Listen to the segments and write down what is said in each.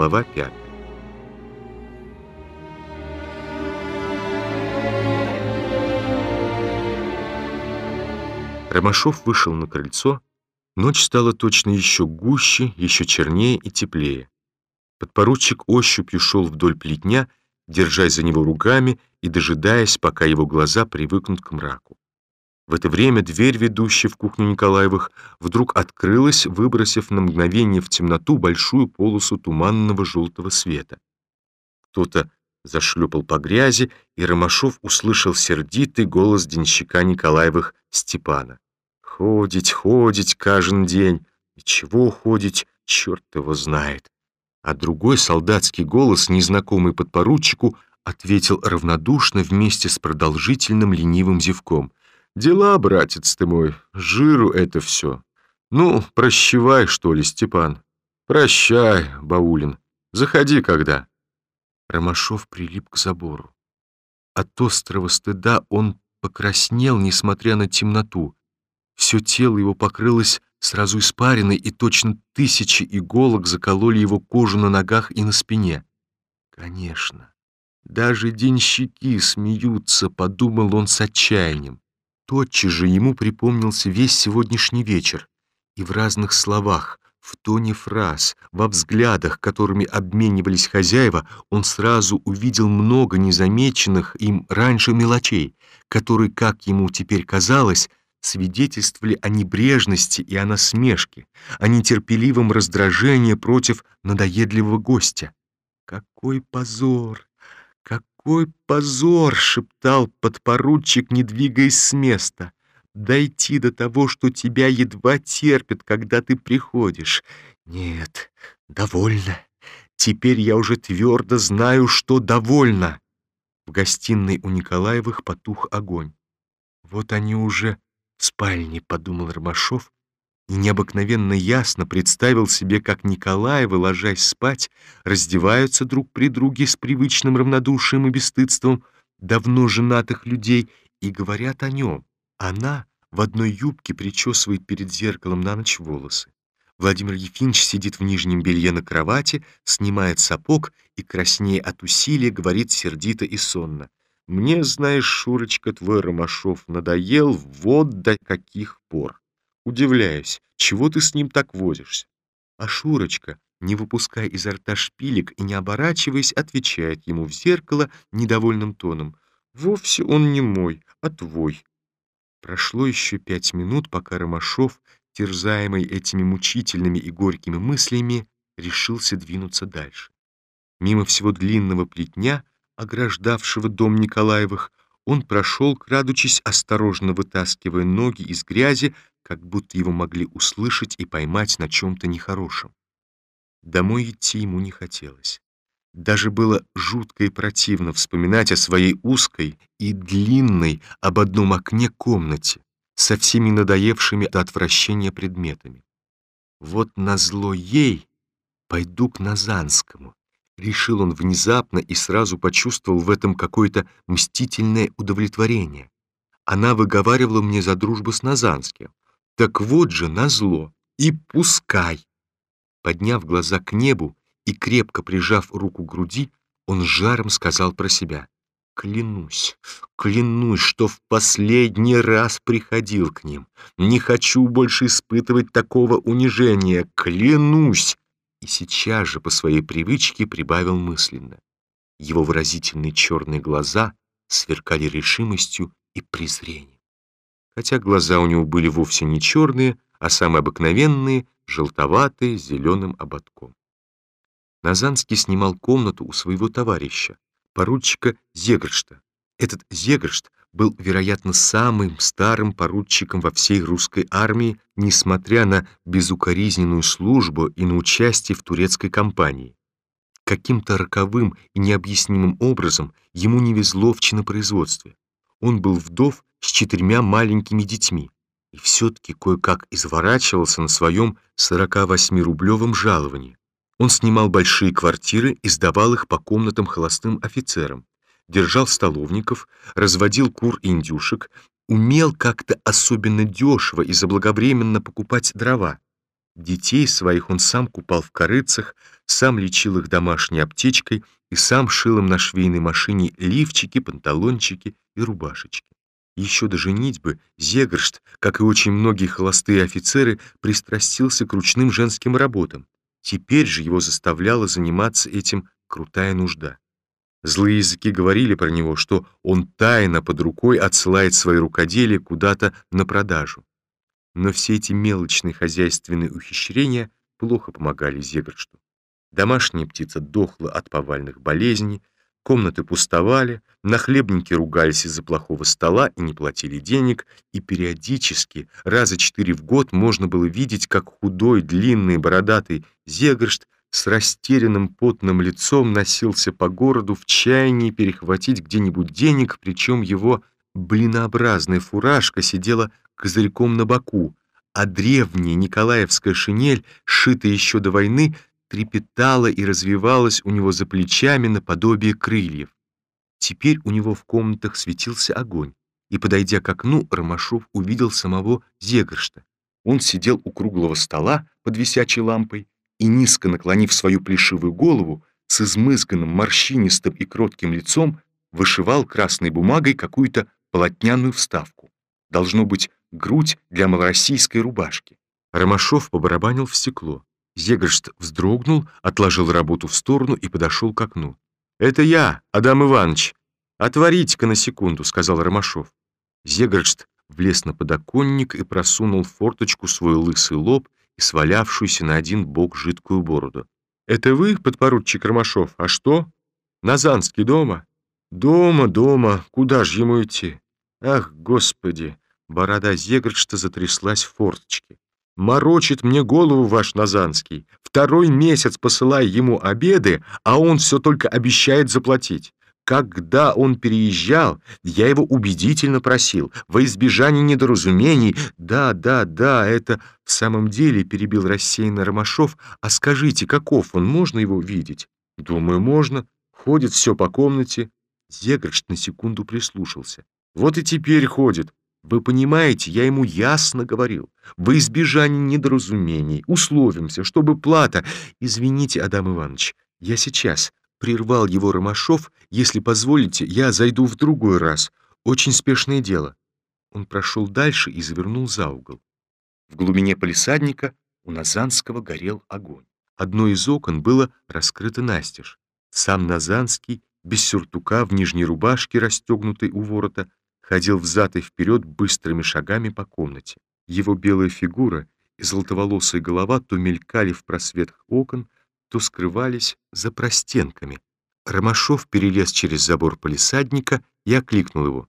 Глава пятая. Ромашов вышел на крыльцо. Ночь стала точно еще гуще, еще чернее и теплее. Подпоручик ощупью шел вдоль плетня, держась за него ругами и дожидаясь, пока его глаза привыкнут к мраку. В это время дверь, ведущая в кухню Николаевых, вдруг открылась, выбросив на мгновение в темноту большую полосу туманного желтого света. Кто-то зашлепал по грязи, и Ромашов услышал сердитый голос денщика Николаевых Степана. «Ходить, ходить каждый день, и чего ходить, черт его знает». А другой солдатский голос, незнакомый подпоручику, ответил равнодушно вместе с продолжительным ленивым зевком. Дела, братец ты мой, жиру это все. Ну, прощевай, что ли, Степан. Прощай, Баулин. Заходи когда. Ромашов прилип к забору. От острого стыда он покраснел, несмотря на темноту. Все тело его покрылось сразу испариной, и точно тысячи иголок закололи его кожу на ногах и на спине. Конечно, даже денщики смеются, подумал он с отчаянием. Тотчас же ему припомнился весь сегодняшний вечер, и в разных словах, в тоне фраз, во взглядах, которыми обменивались хозяева, он сразу увидел много незамеченных им раньше мелочей, которые, как ему теперь казалось, свидетельствовали о небрежности и о насмешке, о нетерпеливом раздражении против надоедливого гостя. Какой позор! «Какой позор!» — шептал подпоручик, не двигаясь с места. «Дойти до того, что тебя едва терпят, когда ты приходишь. Нет, довольно. Теперь я уже твердо знаю, что довольно». В гостиной у Николаевых потух огонь. «Вот они уже в спальне», — подумал Ромашов, и необыкновенно ясно представил себе, как Николаевы, ложась спать, раздеваются друг при друге с привычным равнодушием и бесстыдством давно женатых людей и говорят о нем. Она в одной юбке причесывает перед зеркалом на ночь волосы. Владимир Ефимович сидит в нижнем белье на кровати, снимает сапог и, краснее от усилия, говорит сердито и сонно. «Мне, знаешь, Шурочка, твой Ромашов надоел вот до каких пор. Удивляюсь, чего ты с ним так возишься? А Шурочка, не выпуская изо рта шпилек и не оборачиваясь, отвечает ему в зеркало недовольным тоном. «Вовсе он не мой, а твой». Прошло еще пять минут, пока Ромашов, терзаемый этими мучительными и горькими мыслями, решился двинуться дальше. Мимо всего длинного плетня, ограждавшего дом Николаевых, он прошел, крадучись, осторожно вытаскивая ноги из грязи, как будто его могли услышать и поймать на чем-то нехорошем. Домой идти ему не хотелось. Даже было жутко и противно вспоминать о своей узкой и длинной об одном окне комнате со всеми надоевшими до отвращения предметами. Вот назло ей пойду к Назанскому, решил он внезапно и сразу почувствовал в этом какое-то мстительное удовлетворение. Она выговаривала мне за дружбу с Назанским. Так вот же назло, и пускай. Подняв глаза к небу и крепко прижав руку к груди, он жаром сказал про себя. Клянусь, клянусь, что в последний раз приходил к ним. Не хочу больше испытывать такого унижения. Клянусь! И сейчас же по своей привычке прибавил мысленно. Его выразительные черные глаза сверкали решимостью и презрением хотя глаза у него были вовсе не черные, а самые обыкновенные, желтоватые, с зеленым ободком. Назанский снимал комнату у своего товарища, поручика Зегршта. Этот Зегршт был, вероятно, самым старым поручиком во всей русской армии, несмотря на безукоризненную службу и на участие в турецкой кампании. Каким-то роковым и необъяснимым образом ему не везло в чинопроизводстве. Он был вдов с четырьмя маленькими детьми и все-таки кое-как изворачивался на своем 48-рублевом жаловании. Он снимал большие квартиры и сдавал их по комнатам холостым офицерам, держал столовников, разводил кур и индюшек, умел как-то особенно дешево и заблаговременно покупать дрова. Детей своих он сам купал в корыцах, сам лечил их домашней аптечкой и сам шил им на швейной машине лифчики, панталончики и рубашечки. Еще до женитьбы Зегршт, как и очень многие холостые офицеры, пристрастился к ручным женским работам. Теперь же его заставляла заниматься этим крутая нужда. Злые языки говорили про него, что он тайно под рукой отсылает свои рукоделия куда-то на продажу. Но все эти мелочные хозяйственные ухищрения плохо помогали Зегршту. Домашняя птица дохла от повальных болезней, комнаты пустовали, нахлебники ругались из-за плохого стола и не платили денег, и периодически, раза четыре в год, можно было видеть, как худой, длинный, бородатый Зегршт с растерянным потным лицом носился по городу в чаянии перехватить где-нибудь денег, причем его блинообразная фуражка сидела козырьком на боку, а древняя николаевская шинель, сшитая еще до войны, трепетала и развивалась у него за плечами наподобие крыльев. Теперь у него в комнатах светился огонь, и, подойдя к окну, Ромашов увидел самого Зегршта. Он сидел у круглого стола под висячей лампой и, низко наклонив свою плешивую голову, с измызганным, морщинистым и кротким лицом, вышивал красной бумагой какую-то полотняную вставку. Должно быть, грудь для малороссийской рубашки. Ромашов побарабанил в стекло. Зегршт вздрогнул, отложил работу в сторону и подошел к окну. «Это я, Адам Иванович. Отворите-ка на секунду», — сказал Ромашов. Зегршт влез на подоконник и просунул в форточку свой лысый лоб и свалявшуюся на один бок жидкую бороду. «Это вы, подпоручик Ромашов? А что? Назанский дома?» «Дома, дома. Куда же ему идти? Ах, господи!» Борода Зегршта затряслась в форточке. «Морочит мне голову ваш Назанский. Второй месяц посылая ему обеды, а он все только обещает заплатить. Когда он переезжал, я его убедительно просил, во избежание недоразумений. Да, да, да, это в самом деле перебил рассеянно Ромашов. А скажите, каков он, можно его видеть? Думаю, можно. Ходит все по комнате. Зегрш на секунду прислушался. Вот и теперь ходит. Вы понимаете, я ему ясно говорил. Во избежание недоразумений условимся, чтобы плата... Извините, Адам Иванович, я сейчас прервал его Ромашов. Если позволите, я зайду в другой раз. Очень спешное дело. Он прошел дальше и завернул за угол. В глубине полисадника у Назанского горел огонь. Одно из окон было раскрыто настежь. Сам Назанский, без сюртука, в нижней рубашке, расстегнутой у ворота, ходил взад и вперед быстрыми шагами по комнате. Его белая фигура и золотоволосая голова то мелькали в просветах окон, то скрывались за простенками. Ромашов перелез через забор полисадника и окликнул его.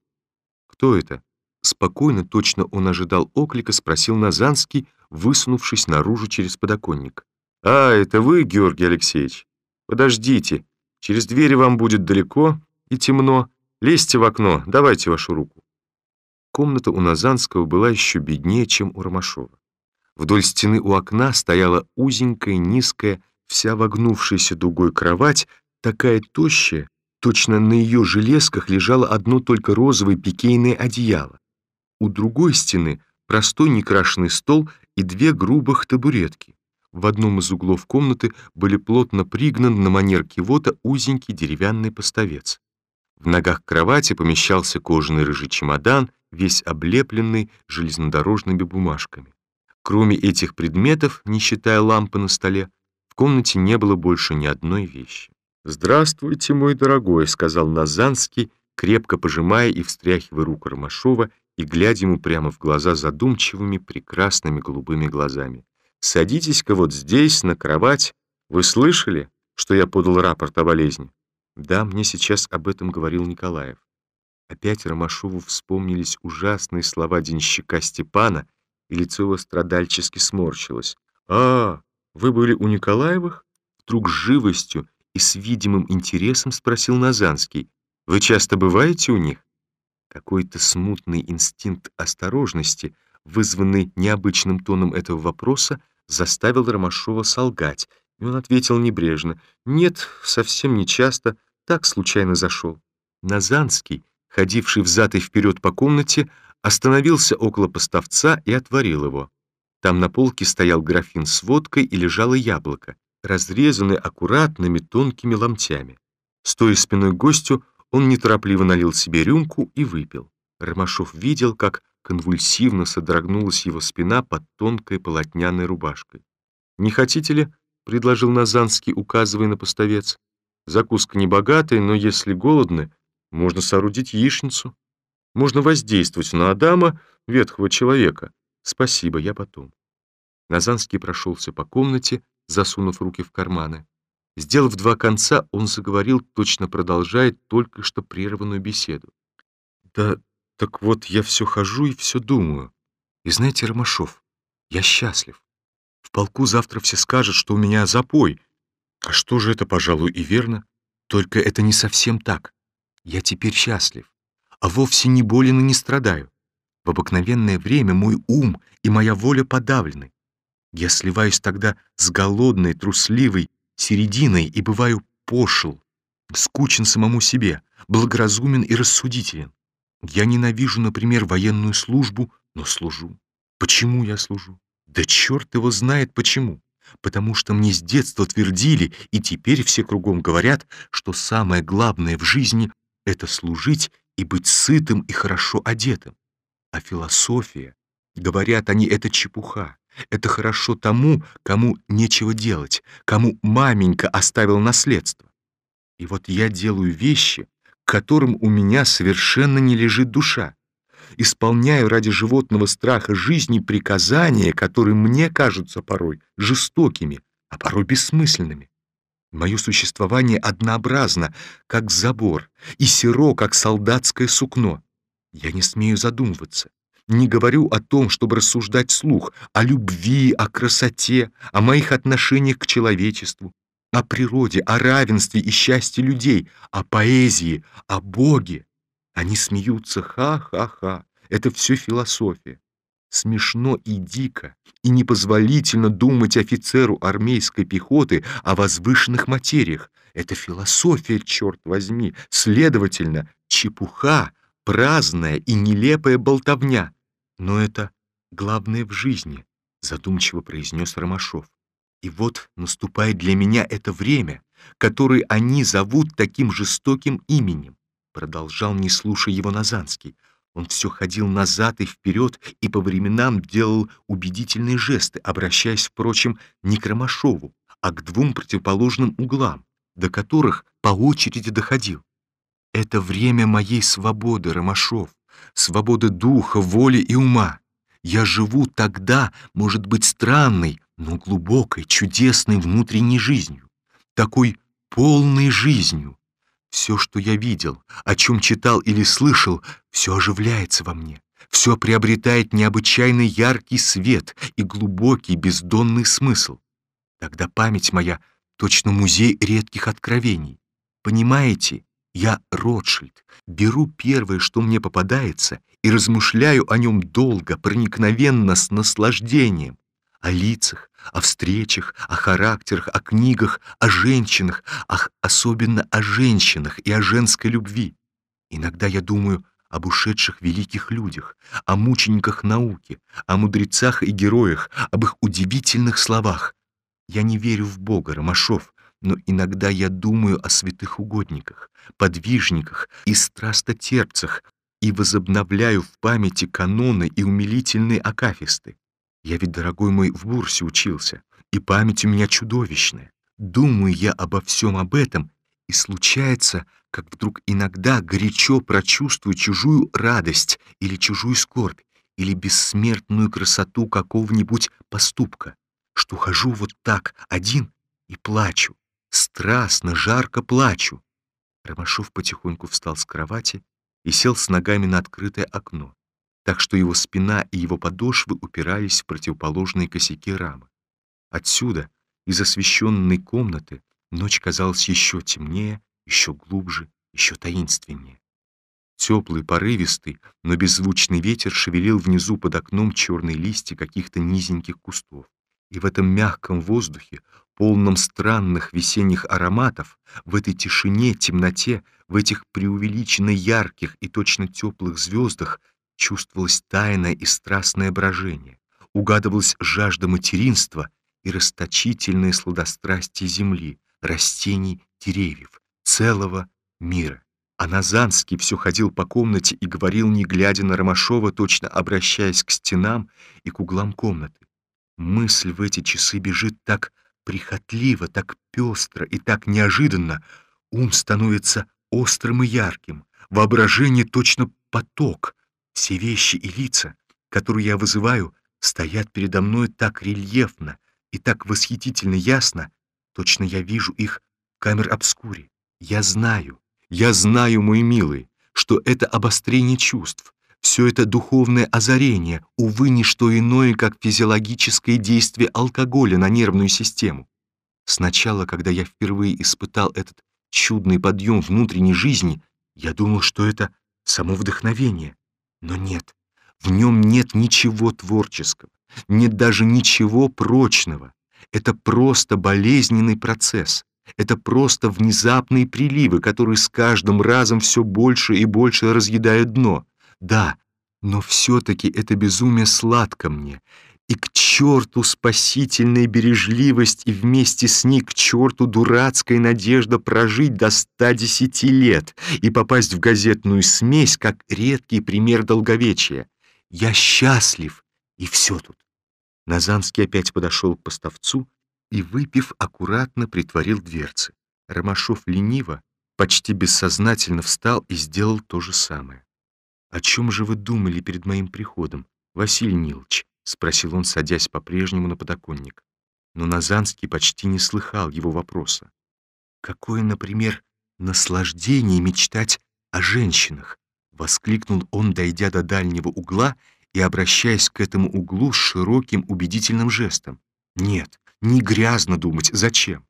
«Кто это?» Спокойно, точно он ожидал оклика, спросил Назанский, высунувшись наружу через подоконник. «А, это вы, Георгий Алексеевич? Подождите, через двери вам будет далеко и темно, Лезьте в окно, давайте вашу руку. Комната у Назанского была еще беднее, чем у Ромашова. Вдоль стены у окна стояла узенькая, низкая, вся вогнувшаяся дугой кровать, такая тощая, точно на ее железках лежало одно только розовое пикейное одеяло. У другой стены простой некрашенный стол и две грубых табуретки. В одном из углов комнаты были плотно пригнан на манер кивота узенький деревянный поставец. В ногах кровати помещался кожаный рыжий чемодан, весь облепленный железнодорожными бумажками. Кроме этих предметов, не считая лампы на столе, в комнате не было больше ни одной вещи. «Здравствуйте, мой дорогой», — сказал Назанский, крепко пожимая и встряхивая руку Ромашова и глядя ему прямо в глаза задумчивыми, прекрасными голубыми глазами. «Садитесь-ка вот здесь, на кровать. Вы слышали, что я подал рапорт о болезни?» Да, мне сейчас об этом говорил Николаев. Опять Ромашову вспомнились ужасные слова денщика Степана, и лицо его страдальчески сморщилось. «А, вы были у Николаевых?» Вдруг с живостью и с видимым интересом спросил Назанский. «Вы часто бываете у них?» Какой-то смутный инстинкт осторожности, вызванный необычным тоном этого вопроса, заставил Ромашова солгать, и он ответил небрежно. «Нет, совсем не часто, так случайно зашел». Назанский, ходивший взад и вперед по комнате, остановился около поставца и отворил его. Там на полке стоял графин с водкой и лежало яблоко, разрезанное аккуратными тонкими ломтями. Стоя спиной к гостю, он неторопливо налил себе рюмку и выпил. Ромашов видел, как конвульсивно содрогнулась его спина под тонкой полотняной рубашкой. «Не хотите ли?» — предложил Назанский, указывая на поставец. «Закуска небогатая, но если голодны, можно соорудить яичницу. Можно воздействовать на Адама, ветхого человека. Спасибо, я потом». Назанский прошелся по комнате, засунув руки в карманы. Сделав два конца, он заговорил, точно продолжая только что прерванную беседу. «Да так вот, я все хожу и все думаю. И знаете, Ромашов, я счастлив. В полку завтра все скажут, что у меня запой. А что же это, пожалуй, и верно. Только это не совсем так. Я теперь счастлив, а вовсе не болен и не страдаю. В обыкновенное время мой ум и моя воля подавлены. Я сливаюсь тогда с голодной, трусливой серединой и бываю пошел, скучен самому себе, благоразумен и рассудителен. Я ненавижу, например, военную службу, но служу. Почему я служу? Да черт его знает почему. Потому что мне с детства твердили, и теперь все кругом говорят, что самое главное в жизни — это служить и быть сытым и хорошо одетым. А философия, говорят они, это чепуха. Это хорошо тому, кому нечего делать, кому маменька оставила наследство. И вот я делаю вещи, к которым у меня совершенно не лежит душа. Исполняю ради животного страха жизни приказания, которые мне кажутся порой жестокими, а порой бессмысленными. Мое существование однообразно, как забор, и серо, как солдатское сукно. Я не смею задумываться. Не говорю о том, чтобы рассуждать слух, о любви, о красоте, о моих отношениях к человечеству, о природе, о равенстве и счастье людей, о поэзии, о Боге. Они смеются, ха-ха-ха. Это все философия. Смешно и дико, и непозволительно думать офицеру армейской пехоты о возвышенных материях. Это философия, черт возьми, следовательно, чепуха, праздная и нелепая болтовня. Но это главное в жизни, задумчиво произнес Ромашов. И вот наступает для меня это время, которое они зовут таким жестоким именем. Продолжал, не слушая его Назанский. Он все ходил назад и вперед и по временам делал убедительные жесты, обращаясь, впрочем, не к Ромашову, а к двум противоположным углам, до которых по очереди доходил. «Это время моей свободы, Ромашов свободы духа, воли и ума. Я живу тогда, может быть, странной, но глубокой, чудесной внутренней жизнью, такой полной жизнью. Все, что я видел, о чем читал или слышал, все оживляется во мне, все приобретает необычайно яркий свет и глубокий бездонный смысл. Тогда память моя точно музей редких откровений. Понимаете, я Ротшильд, беру первое, что мне попадается, и размышляю о нем долго, проникновенно, с наслаждением. О лицах, о встречах, о характерах, о книгах, о женщинах, ах, особенно о женщинах и о женской любви. Иногда я думаю об ушедших великих людях, о мучениках науки, о мудрецах и героях, об их удивительных словах. Я не верю в Бога, Ромашов, но иногда я думаю о святых угодниках, подвижниках и страстотерпцах и возобновляю в памяти каноны и умилительные акафисты. Я ведь, дорогой мой, в бурсе учился, и память у меня чудовищная. Думаю я обо всем об этом, и случается, как вдруг иногда горячо прочувствую чужую радость или чужую скорбь, или бессмертную красоту какого-нибудь поступка, что хожу вот так один и плачу, страстно, жарко плачу. Ромашов потихоньку встал с кровати и сел с ногами на открытое окно, так что его спина и его подошвы упирались в противоположные косяки рамы. Отсюда, из освещенной комнаты, ночь казалась еще темнее, еще глубже, еще таинственнее. Теплый, порывистый, но беззвучный ветер шевелил внизу под окном черные листья каких-то низеньких кустов. И в этом мягком воздухе полном странных весенних ароматов, в этой тишине, темноте, в этих преувеличенно ярких и точно теплых звездах чувствовалось тайное и страстное брожение, угадывалась жажда материнства и расточительное сладострастие земли, растений, деревьев, целого мира. А Назанский все ходил по комнате и говорил, не глядя на Ромашова, точно обращаясь к стенам и к углам комнаты. Мысль в эти часы бежит так прихотливо, так пестро и так неожиданно. Ум становится острым и ярким, воображение точно поток. Все вещи и лица, которые я вызываю, стоят передо мной так рельефно и так восхитительно ясно, точно я вижу их в камер-обскуре. Я знаю, я знаю, мой милый, что это обострение чувств, все это духовное озарение, увы, не что иное, как физиологическое действие алкоголя на нервную систему. Сначала, когда я впервые испытал этот чудный подъем внутренней жизни, я думал, что это само вдохновение. Но нет, в нем нет ничего творческого, нет даже ничего прочного. Это просто болезненный процесс. Это просто внезапные приливы, которые с каждым разом все больше и больше разъедают дно. Да, но все-таки это безумие сладко мне. И к черту спасительная бережливость, и вместе с ней к черту дурацкая надежда прожить до 110 лет и попасть в газетную смесь, как редкий пример долговечия. Я счастлив, и все тут. Назанский опять подошел к поставцу и, выпив, аккуратно притворил дверцы. Ромашов лениво, почти бессознательно встал и сделал то же самое. «О чем же вы думали перед моим приходом, Василий Нилович?» — спросил он, садясь по-прежнему на подоконник. Но Назанский почти не слыхал его вопроса. «Какое, например, наслаждение мечтать о женщинах!» — воскликнул он, дойдя до дальнего угла и обращаясь к этому углу с широким убедительным жестом. «Нет, не грязно думать. Зачем?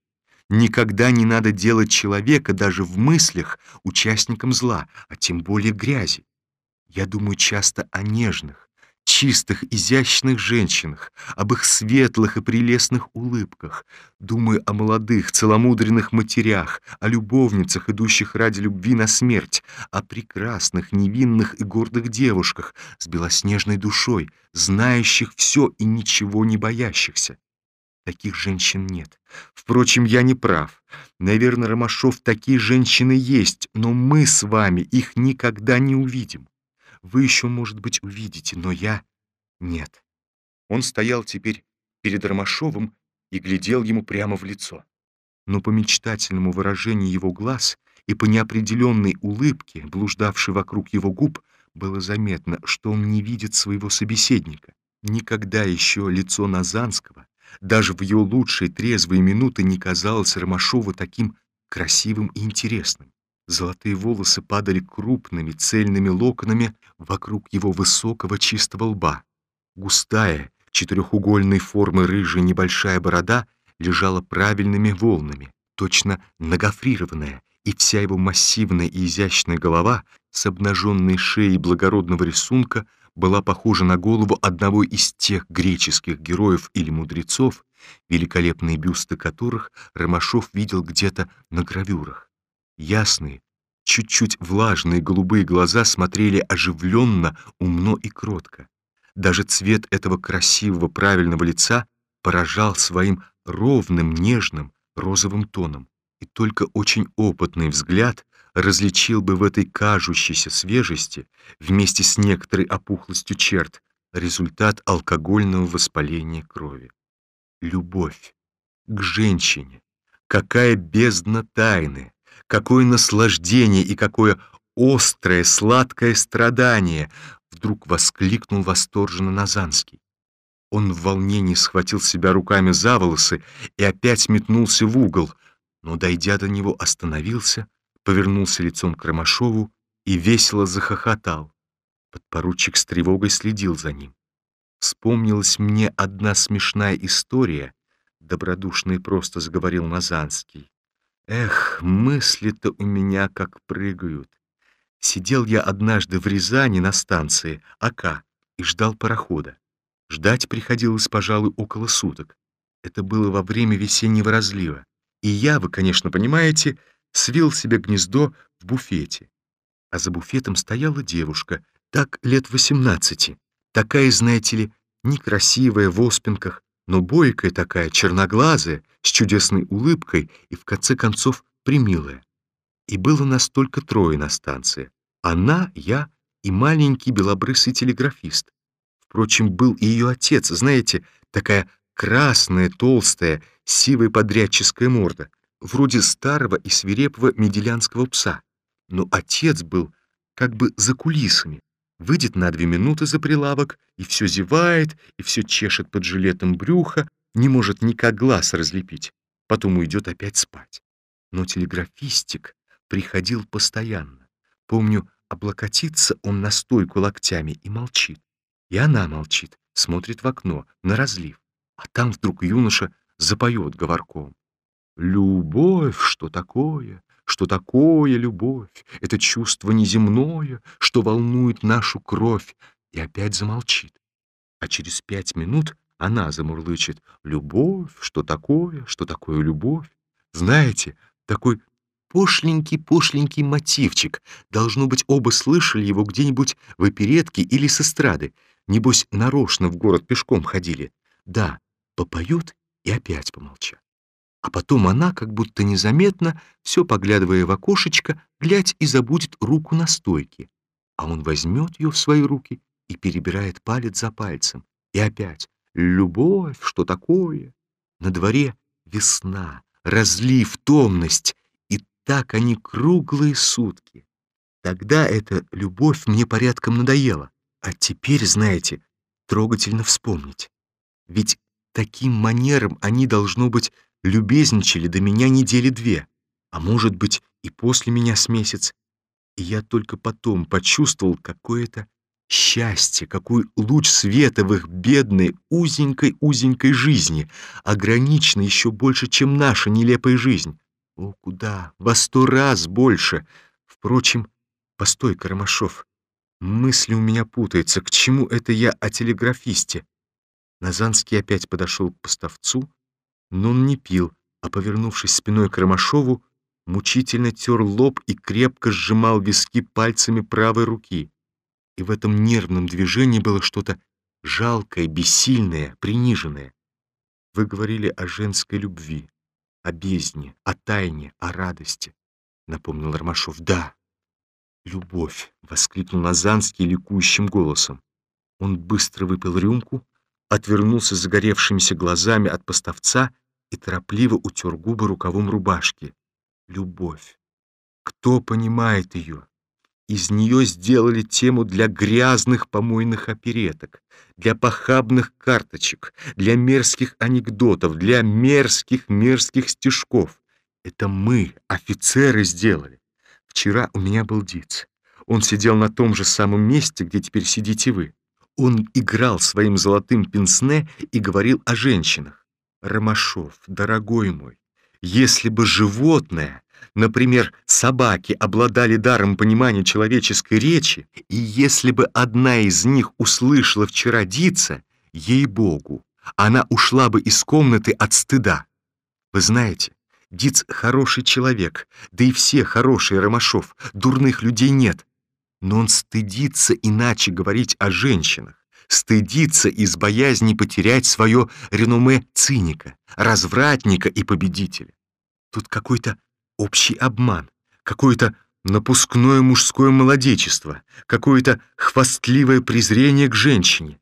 Никогда не надо делать человека даже в мыслях участником зла, а тем более грязи. Я думаю часто о нежных, чистых, изящных женщинах, об их светлых и прелестных улыбках. Думаю о молодых, целомудренных матерях, о любовницах, идущих ради любви на смерть, о прекрасных, невинных и гордых девушках с белоснежной душой, знающих все и ничего не боящихся. Таких женщин нет. Впрочем, я не прав. Наверное, Ромашов, такие женщины есть, но мы с вами их никогда не увидим. Вы еще, может быть, увидите, но я — нет. Он стоял теперь перед Ромашовым и глядел ему прямо в лицо. Но по мечтательному выражению его глаз и по неопределенной улыбке, блуждавшей вокруг его губ, было заметно, что он не видит своего собеседника. Никогда еще лицо Назанского даже в ее лучшие трезвые минуты не казалось Ромашову таким красивым и интересным. Золотые волосы падали крупными цельными локонами вокруг его высокого чистого лба. Густая, четырехугольной формы рыжая небольшая борода лежала правильными волнами, точно нагофрированная, и вся его массивная и изящная голова с обнаженной шеей благородного рисунка была похожа на голову одного из тех греческих героев или мудрецов, великолепные бюсты которых Ромашов видел где-то на гравюрах. Ясные, чуть-чуть влажные голубые глаза смотрели оживленно, умно и кротко. Даже цвет этого красивого правильного лица поражал своим ровным, нежным, розовым тоном. И только очень опытный взгляд различил бы в этой кажущейся свежести, вместе с некоторой опухлостью черт, результат алкогольного воспаления крови. Любовь к женщине. Какая бездна тайны, какое наслаждение и какое острое, сладкое страдание, вдруг воскликнул восторженно Назанский. Он в волнении схватил себя руками за волосы и опять метнулся в угол, но, дойдя до него, остановился, повернулся лицом к Ромашову и весело захохотал. Подпоручик с тревогой следил за ним. Вспомнилась мне одна смешная история, добродушно и просто заговорил Назанский. Эх, мысли-то у меня как прыгают. Сидел я однажды в Рязани на станции АК и ждал парохода. Ждать приходилось, пожалуй, около суток. Это было во время весеннего разлива. И я, вы, конечно, понимаете, свил себе гнездо в буфете. А за буфетом стояла девушка, так лет восемнадцати, такая, знаете ли, некрасивая, в оспинках, но бойкая такая, черноглазая, с чудесной улыбкой и, в конце концов, примилая. И было нас только трое на станции. Она, я и маленький белобрысый телеграфист. Впрочем, был и ее отец, знаете, такая красная, толстая, сивая подрядческая морда, вроде старого и свирепого меделянского пса. Но отец был как бы за кулисами, выйдет на две минуты за прилавок и все зевает, и все чешет под жилетом брюха, не может никак глаз разлепить, потом уйдет опять спать. Но телеграфистик приходил постоянно. Помню, облокотится он на стойку локтями и молчит. И она молчит, смотрит в окно, на разлив. А там вдруг юноша запоет говорком. «Любовь, что такое? Что такое любовь? Это чувство неземное, что волнует нашу кровь». И опять замолчит. А через пять минут она замурлычет. «Любовь, что такое? Что такое любовь?» Знаете, такой пошленький-пошленький мотивчик. Должно быть, оба слышали его где-нибудь в оперетке или с эстрады. Небось, нарочно в город пешком ходили. Да, попоют и опять помолчат. А потом она, как будто незаметно, все поглядывая в окошечко, глядь и забудет руку на стойке. А он возьмет ее в свои руки и перебирает палец за пальцем. И опять «Любовь, что такое?» На дворе весна, разлив, томность, и так они круглые сутки. Тогда эта любовь мне порядком надоела. А теперь, знаете, трогательно вспомнить. Ведь таким манером они, должно быть, любезничали до меня недели две, а может быть и после меня с месяц. И я только потом почувствовал какое-то счастье, какой луч света в их бедной, узенькой-узенькой жизни, ограниченной еще больше, чем наша нелепая жизнь. О, куда? Во сто раз больше. Впрочем, постой, Карамашов, мысли у меня путаются. К чему это я о телеграфисте? Назанский опять подошел к поставцу, но он не пил, а, повернувшись спиной к Ромашову, мучительно тер лоб и крепко сжимал виски пальцами правой руки. И в этом нервном движении было что-то жалкое, бессильное, приниженное. Вы говорили о женской любви, о бездне, о тайне, о радости, — напомнил Ромашов. Да, любовь, — воскликнул Назанский ликующим голосом. Он быстро выпил рюмку, отвернулся загоревшимися глазами от поставца и торопливо утер губы рукавом рубашки. Любовь. Кто понимает ее? Из нее сделали тему для грязных помойных опереток, для похабных карточек, для мерзких анекдотов, для мерзких-мерзких стишков. Это мы, офицеры, сделали. Вчера у меня был Диц. Он сидел на том же самом месте, где теперь сидите вы. Он играл своим золотым пенсне и говорил о женщинах. Ромашов, дорогой мой, если бы животное, например, собаки, обладали даром понимания человеческой речи, и если бы одна из них услышала вчера Дица, ей-богу, она ушла бы из комнаты от стыда. Вы знаете, Диц хороший человек, да и все хорошие Ромашов, дурных людей нет. Но он стыдится иначе говорить о женщинах, стыдится из боязни потерять свое реноме циника, развратника и победителя. Тут какой-то общий обман, какое-то напускное мужское молодечество, какое-то хвастливое презрение к женщине.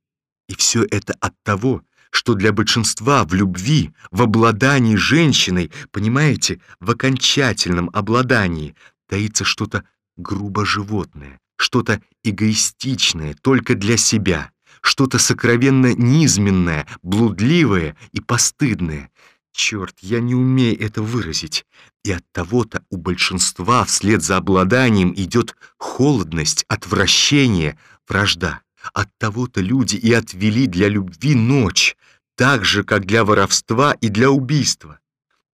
И все это от того, что для большинства в любви, в обладании женщиной, понимаете, в окончательном обладании таится что-то грубо животное, что-то эгоистичное только для себя, что-то сокровенно низменное, блудливое и постыдное. Черт, я не умею это выразить. И от того-то у большинства вслед за обладанием идет холодность, отвращение, вражда. От того-то люди и отвели для любви ночь, так же, как для воровства и для убийства.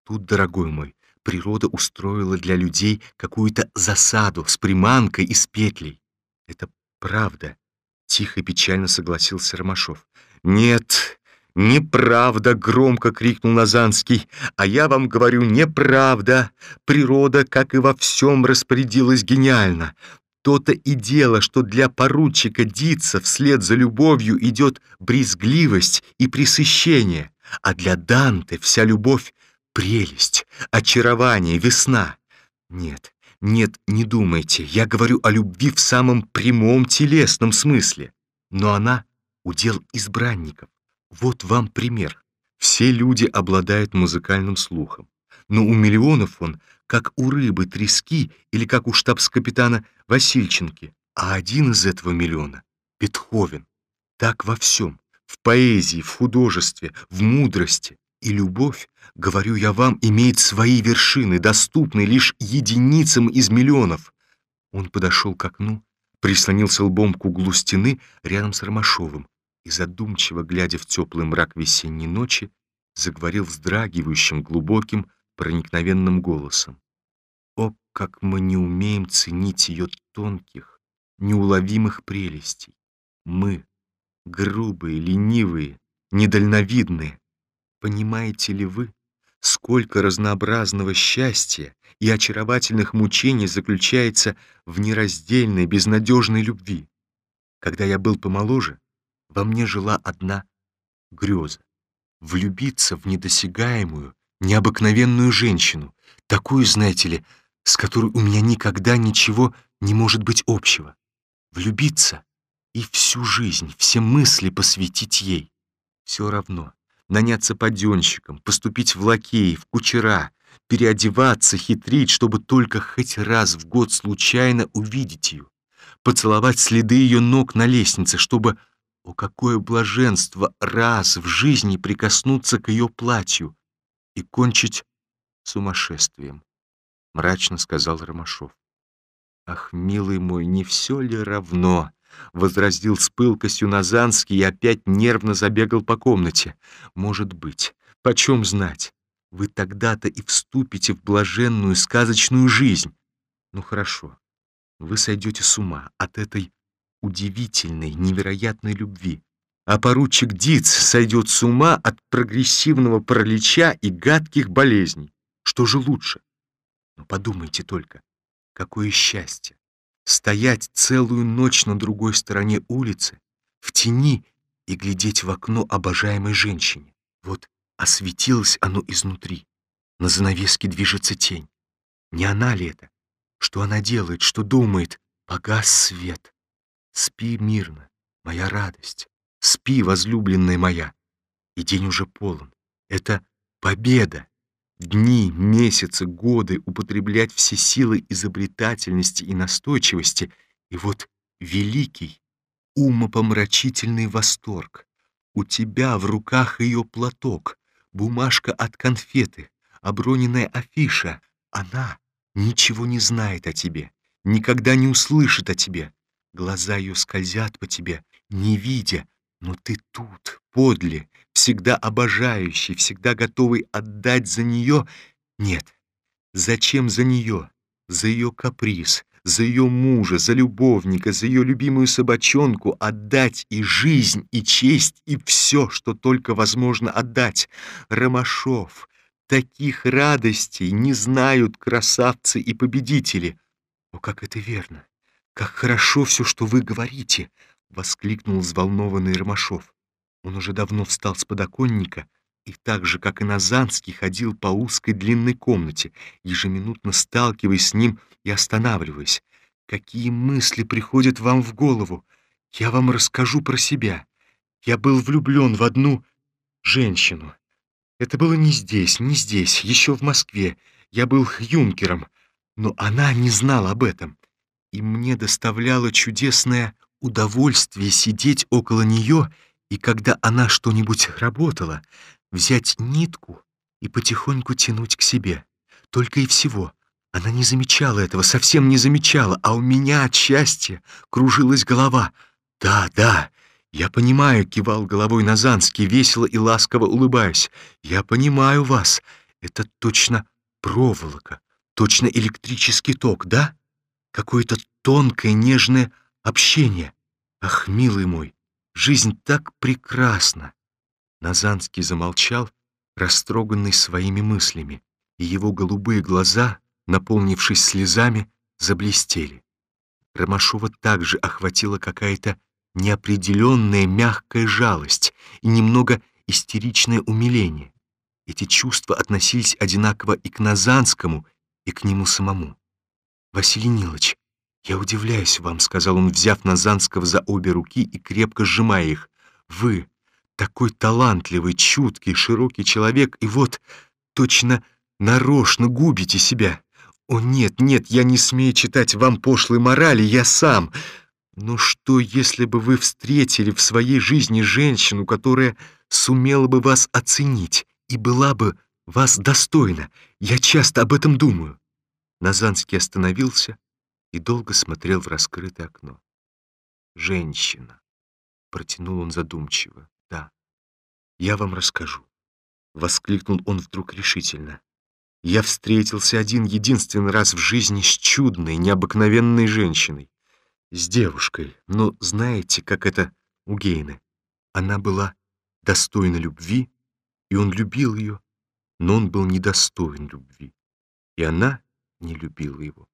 Тут, дорогой мой, природа устроила для людей какую-то засаду с приманкой и с петлей. Это правда, — тихо и печально согласился Ромашов. Нет, неправда, — громко крикнул Назанский, — а я вам говорю, неправда. Природа, как и во всем, распорядилась гениально. То-то и дело, что для поручика Дица вслед за любовью идет брезгливость и пресыщение, а для Данте вся любовь — прелесть, очарование, весна. Нет, нет, не думайте, я говорю о любви в самом прямом телесном смысле. Но она — удел избранников. Вот вам пример. Все люди обладают музыкальным слухом. Но у миллионов он, как у рыбы трески или как у штабс-капитана Васильченки. А один из этого миллиона — Бетховен. Так во всем. В поэзии, в художестве, в мудрости. И любовь, говорю я вам, имеет свои вершины, доступные лишь единицам из миллионов. Он подошел к окну, прислонился лбом к углу стены рядом с Ромашовым и, задумчиво глядя в теплый мрак весенней ночи, заговорил вздрагивающим, глубоким, проникновенным голосом. О, как мы не умеем ценить ее тонких, неуловимых прелестей! Мы, грубые, ленивые, недальновидные, Понимаете ли вы, сколько разнообразного счастья и очаровательных мучений заключается в нераздельной, безнадежной любви? Когда я был помоложе, во мне жила одна греза — влюбиться в недосягаемую, необыкновенную женщину, такую, знаете ли, с которой у меня никогда ничего не может быть общего. Влюбиться и всю жизнь, все мысли посвятить ей. Все равно, наняться паденщиком, поступить в лакеи, в кучера, переодеваться, хитрить, чтобы только хоть раз в год случайно увидеть ее, поцеловать следы ее ног на лестнице, чтобы, о какое блаженство, раз в жизни прикоснуться к ее платью и кончить сумасшествием, — мрачно сказал Ромашов. Ах, милый мой, не все ли равно? — возразил с пылкостью Назанский и опять нервно забегал по комнате. «Может быть, почем знать? Вы тогда-то и вступите в блаженную сказочную жизнь. Ну хорошо, вы сойдете с ума от этой удивительной, невероятной любви. А поручик Диц сойдет с ума от прогрессивного паралича и гадких болезней. Что же лучше? Но подумайте только, какое счастье! Стоять целую ночь на другой стороне улицы, в тени и глядеть в окно обожаемой женщине. Вот осветилось оно изнутри. На занавеске движется тень. Не она ли это? Что она делает, что думает? Погас свет. Спи мирно, моя радость. Спи, возлюбленная моя. И день уже полон. Это победа дни, месяцы, годы употреблять все силы изобретательности и настойчивости, и вот великий, умопомрачительный восторг. У тебя в руках ее платок, бумажка от конфеты, оброненная афиша. Она ничего не знает о тебе, никогда не услышит о тебе. Глаза ее скользят по тебе, не видя, но ты тут, подле, всегда обожающий, всегда готовый отдать за нее. Нет, зачем за нее? За ее каприз, за ее мужа, за любовника, за ее любимую собачонку отдать и жизнь, и честь, и все, что только возможно отдать. Ромашов, таких радостей не знают красавцы и победители. О, как это верно! Как хорошо все, что вы говорите! — воскликнул взволнованный Ромашов. Он уже давно встал с подоконника и так же, как и Назанский, ходил по узкой длинной комнате, ежеминутно сталкиваясь с ним и останавливаясь. «Какие мысли приходят вам в голову? Я вам расскажу про себя. Я был влюблен в одну женщину. Это было не здесь, не здесь, еще в Москве. Я был юнкером, но она не знала об этом. И мне доставляло чудесное удовольствие сидеть около нее и, когда она что-нибудь работала, взять нитку и потихоньку тянуть к себе. Только и всего. Она не замечала этого, совсем не замечала, а у меня от счастья кружилась голова. «Да, да, я понимаю», — кивал головой Назанский, весело и ласково улыбаясь. «Я понимаю вас. Это точно проволока, точно электрический ток, да? Какое-то тонкое, нежное общение. Ах, милый мой, жизнь так прекрасна!» Назанский замолчал, растроганный своими мыслями, и его голубые глаза, наполнившись слезами, заблестели. Ромашова также охватила какая-то неопределенная мягкая жалость и немного истеричное умиление. Эти чувства относились одинаково и к Назанскому, и к нему самому. «Василий Нилович, я удивляюсь вам», — сказал он, взяв Назанского за обе руки и крепко сжимая их. «Вы такой талантливый, чуткий, широкий человек, и вот точно нарочно губите себя. О, нет, нет, я не смею читать вам пошлые морали, я сам. Но что, если бы вы встретили в своей жизни женщину, которая сумела бы вас оценить и была бы вас достойна? Я часто об этом думаю». Назанский остановился и долго смотрел в раскрытое окно. «Женщина», — протянул он задумчиво, — «да, я вам расскажу». Воскликнул он вдруг решительно. «Я встретился один единственный раз в жизни с чудной, необыкновенной женщиной с девушкой, но знаете, как это у Гейны? Она была достойна любви, и он любил ее, но он был недостоин любви, и она не любила его.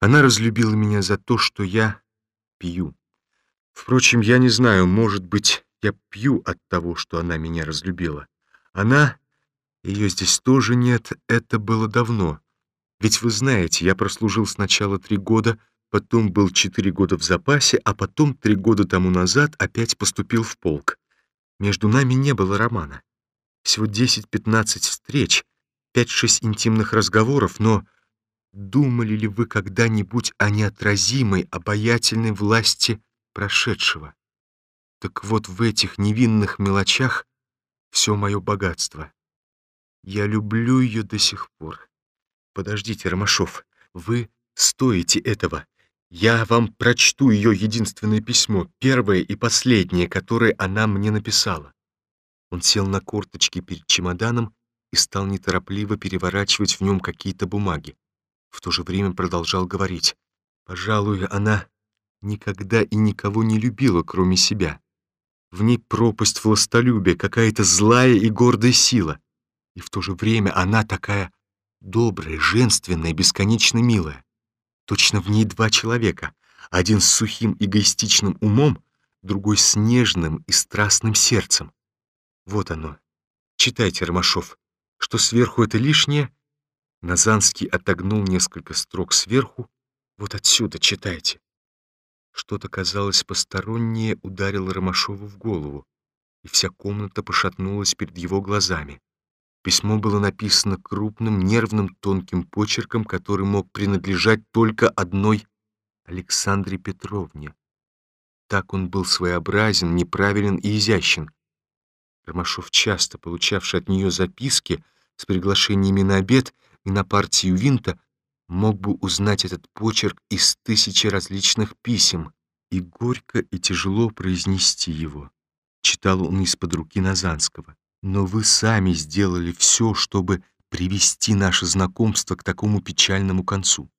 Она разлюбила меня за то, что я пью. Впрочем, я не знаю, может быть, я пью от того, что она меня разлюбила. Она... Ее здесь тоже нет, это было давно. Ведь вы знаете, я прослужил сначала три года потом был четыре года в запасе, а потом три года тому назад опять поступил в полк. Между нами не было романа. Всего 10-15 встреч, 5-6 интимных разговоров, но думали ли вы когда-нибудь о неотразимой, обаятельной власти прошедшего? Так вот в этих невинных мелочах все мое богатство. Я люблю ее до сих пор. Подождите, Ромашов, вы стоите этого. Я вам прочту ее единственное письмо, первое и последнее, которое она мне написала. Он сел на корточки перед чемоданом и стал неторопливо переворачивать в нем какие-то бумаги. В то же время продолжал говорить. Пожалуй, она никогда и никого не любила, кроме себя. В ней пропасть властолюбия, какая-то злая и гордая сила. И в то же время она такая добрая, женственная, бесконечно милая. Точно в ней два человека. Один с сухим эгоистичным умом, другой с нежным и страстным сердцем. Вот оно. Читайте, Ромашов. Что сверху это лишнее? Назанский отогнул несколько строк сверху. Вот отсюда читайте. Что-то, казалось, постороннее ударило Ромашову в голову, и вся комната пошатнулась перед его глазами. Письмо было написано крупным, нервным, тонким почерком, который мог принадлежать только одной Александре Петровне. Так он был своеобразен, неправилен и изящен. Ромашов, часто получавший от нее записки с приглашениями на обед и на партию винта, мог бы узнать этот почерк из тысячи различных писем и горько и тяжело произнести его. Читал он из-под руки Назанского. Но вы сами сделали все, чтобы привести наше знакомство к такому печальному концу.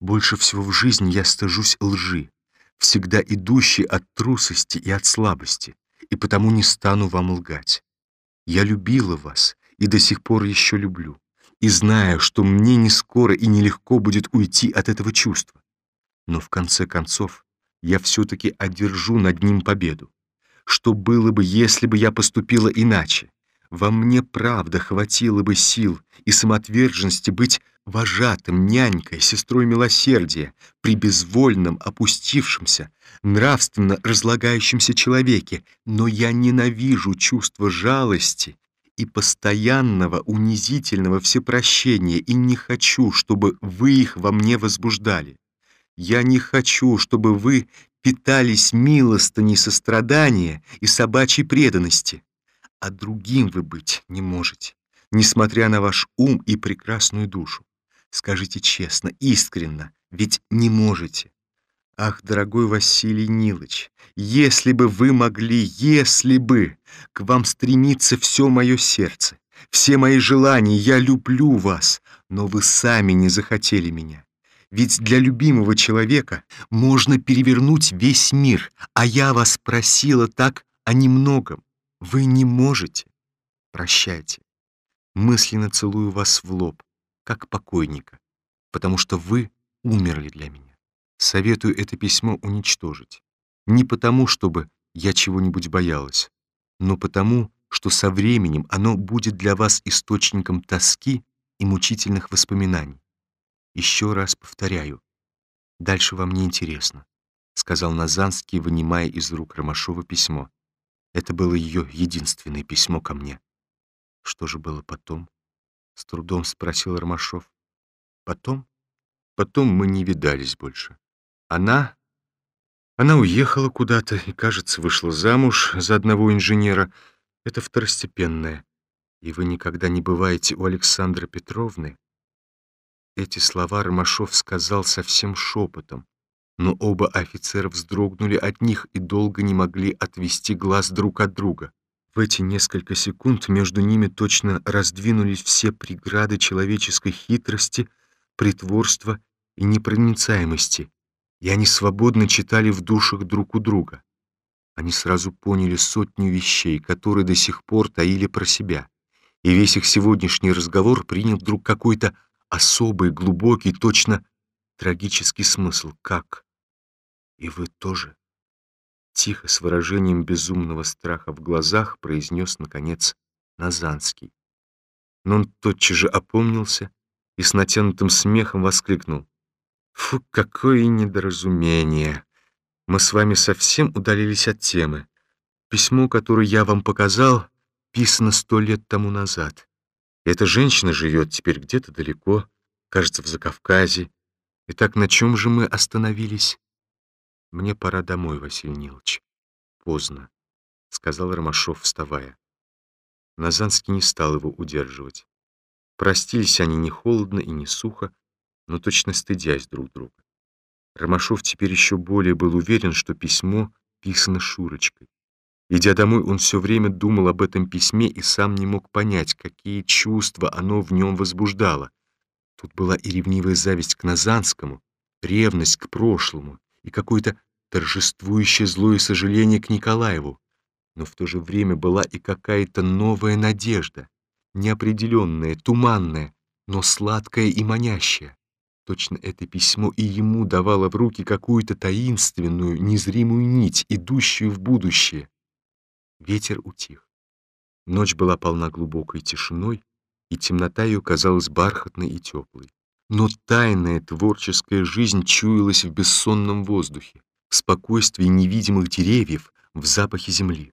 Больше всего в жизни я стыжусь лжи, всегда идущей от трусости и от слабости, и потому не стану вам лгать. Я любила вас и до сих пор еще люблю, и знаю, что мне не скоро и нелегко будет уйти от этого чувства. Но в конце концов я все-таки одержу над ним победу. Что было бы, если бы я поступила иначе? Во мне правда хватило бы сил и самоотверженности быть вожатым, нянькой, сестрой милосердия при безвольном, опустившемся, нравственно разлагающемся человеке, но я ненавижу чувство жалости и постоянного унизительного всепрощения и не хочу, чтобы вы их во мне возбуждали. Я не хочу, чтобы вы питались милостыней сострадания и собачьей преданности, а другим вы быть не можете, несмотря на ваш ум и прекрасную душу. Скажите честно, искренно, ведь не можете. Ах, дорогой Василий Нилыч, если бы вы могли, если бы, к вам стремится все мое сердце, все мои желания, я люблю вас, но вы сами не захотели меня. Ведь для любимого человека можно перевернуть весь мир, а я вас просила так о немногом. Вы не можете. Прощайте. Мысленно целую вас в лоб, как покойника, потому что вы умерли для меня. Советую это письмо уничтожить. Не потому, чтобы я чего-нибудь боялась, но потому, что со временем оно будет для вас источником тоски и мучительных воспоминаний. Еще раз повторяю, дальше вам не интересно, сказал Назанский, вынимая из рук Ромашова письмо. Это было ее единственное письмо ко мне. Что же было потом? С трудом спросил Ромашов. Потом? Потом мы не видались больше. Она... Она уехала куда-то и, кажется, вышла замуж за одного инженера. Это второстепенное. И вы никогда не бываете у Александры Петровны? Эти слова Ромашов сказал совсем шепотом, но оба офицера вздрогнули от них и долго не могли отвести глаз друг от друга. В эти несколько секунд между ними точно раздвинулись все преграды человеческой хитрости, притворства и непроницаемости, и они свободно читали в душах друг у друга. Они сразу поняли сотню вещей, которые до сих пор таили про себя, и весь их сегодняшний разговор принял вдруг какой-то особый, глубокий, точно трагический смысл. Как? И вы тоже? Тихо, с выражением безумного страха в глазах, произнес, наконец, Назанский. Но он тотчас же опомнился и с натянутым смехом воскликнул. Фу, какое недоразумение. Мы с вами совсем удалились от темы. Письмо, которое я вам показал, писано сто лет тому назад. Эта женщина живет теперь где-то далеко, кажется, в Закавказье. Итак, на чем же мы остановились? Мне пора домой, Василий Нилович. Поздно, — сказал Ромашов, вставая. Назанский не стал его удерживать. Простились они не холодно и не сухо, но точно стыдясь друг друга. Ромашов теперь еще более был уверен, что письмо писано Шурочкой. Идя домой, он все время думал об этом письме и сам не мог понять, какие чувства оно в нем возбуждало. Тут была и ревнивая зависть к Назанскому, ревность к прошлому и какое-то торжествующее злое сожаление к Николаеву. Но в то же время была и какая-то новая надежда, неопределенная, туманная, но сладкая и манящая. Точно это письмо и ему давало в руки какую-то таинственную, незримую нить, идущую в будущее. Ветер утих. Ночь была полна глубокой тишиной, и темнота ее казалась бархатной и теплой. Но тайная творческая жизнь чуялась в бессонном воздухе, в спокойствии невидимых деревьев, в запахе земли.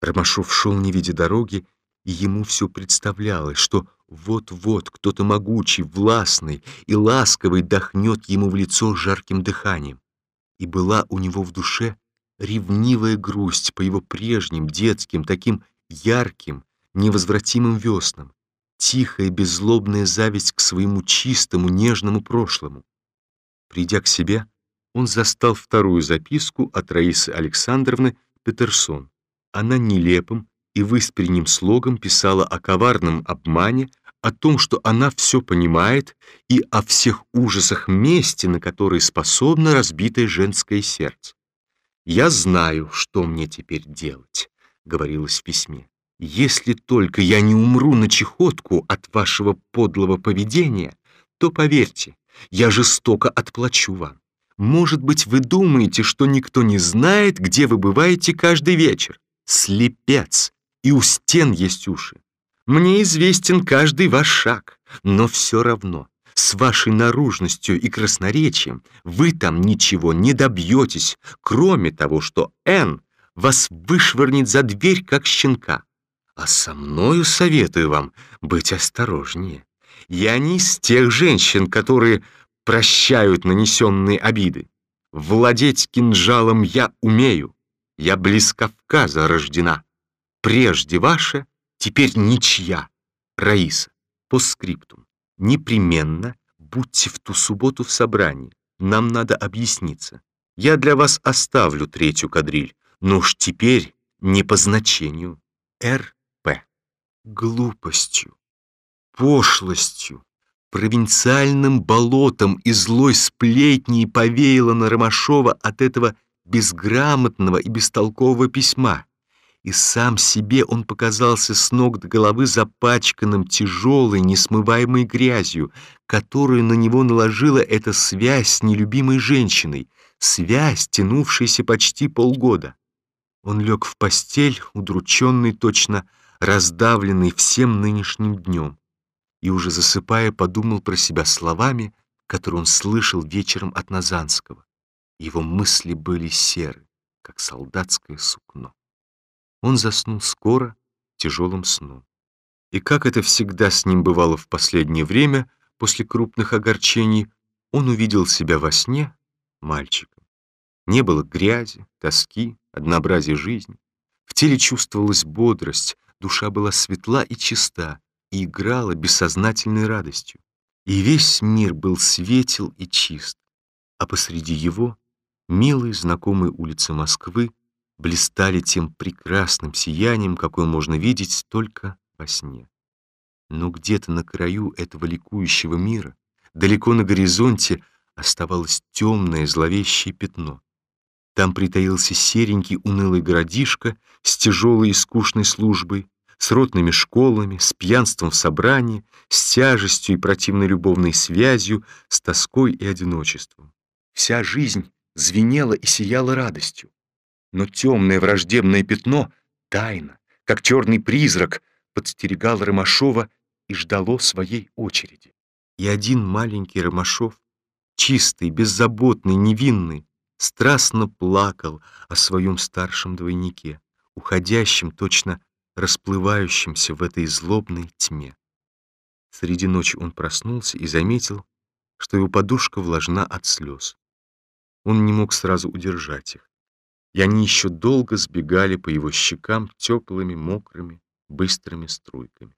Ромашов шел, не видя дороги, и ему все представлялось, что вот-вот кто-то могучий, властный и ласковый дохнет ему в лицо жарким дыханием. И была у него в душе ревнивая грусть по его прежним, детским, таким ярким, невозвратимым веснам, тихая беззлобная зависть к своему чистому, нежному прошлому. Придя к себе, он застал вторую записку от Раисы Александровны Петерсон. Она нелепым и выспренним слогом писала о коварном обмане, о том, что она все понимает, и о всех ужасах мести, на которые способно разбитое женское сердце. «Я знаю, что мне теперь делать», — говорилось в письме. «Если только я не умру на чехотку от вашего подлого поведения, то, поверьте, я жестоко отплачу вам. Может быть, вы думаете, что никто не знает, где вы бываете каждый вечер? Слепец, и у стен есть уши. Мне известен каждый ваш шаг, но все равно, с вашей наружностью и красноречием вы там ничего не добьетесь, кроме того, что Н вас вышвырнет за дверь, как щенка. А со мною советую вам быть осторожнее. Я не из тех женщин, которые прощают нанесенные обиды. Владеть кинжалом я умею. Я близ Кавказа рождена. Прежде ваше Теперь ничья. Раиса, по скриптум. Непременно будьте в ту субботу в собрании. Нам надо объясниться. Я для вас оставлю третью кадриль, но уж теперь не по значению. Р.П. Глупостью, пошлостью, провинциальным болотом и злой сплетней повеяло на Ромашова от этого безграмотного и бестолкового письма. И сам себе он показался с ног до головы запачканным тяжелой, несмываемой грязью, которую на него наложила эта связь с нелюбимой женщиной, связь, тянувшаяся почти полгода. Он лег в постель, удрученный, точно раздавленный всем нынешним днем, и уже засыпая, подумал про себя словами, которые он слышал вечером от Назанского. Его мысли были серы, как солдатское сукно. Он заснул скоро, тяжелым сном. И как это всегда с ним бывало в последнее время, после крупных огорчений, он увидел себя во сне мальчиком. Не было грязи, тоски, однообразия жизни. В теле чувствовалась бодрость, душа была светла и чиста, и играла бессознательной радостью. И весь мир был светел и чист, а посреди его милые знакомые улицы Москвы блистали тем прекрасным сиянием, какое можно видеть только во сне. Но где-то на краю этого ликующего мира, далеко на горизонте, оставалось темное зловещее пятно. Там притаился серенький унылый городишко с тяжелой и скучной службой, с ротными школами, с пьянством в собрании, с тяжестью и противной любовной связью, с тоской и одиночеством. Вся жизнь звенела и сияла радостью. Но темное враждебное пятно, тайно, как черный призрак, подстерегало Ромашова и ждало своей очереди. И один маленький Ромашов, чистый, беззаботный, невинный, страстно плакал о своем старшем двойнике, уходящем, точно расплывающемся в этой злобной тьме. Среди ночи он проснулся и заметил, что его подушка влажна от слез. Он не мог сразу удержать их и они еще долго сбегали по его щекам теплыми, мокрыми, быстрыми струйками.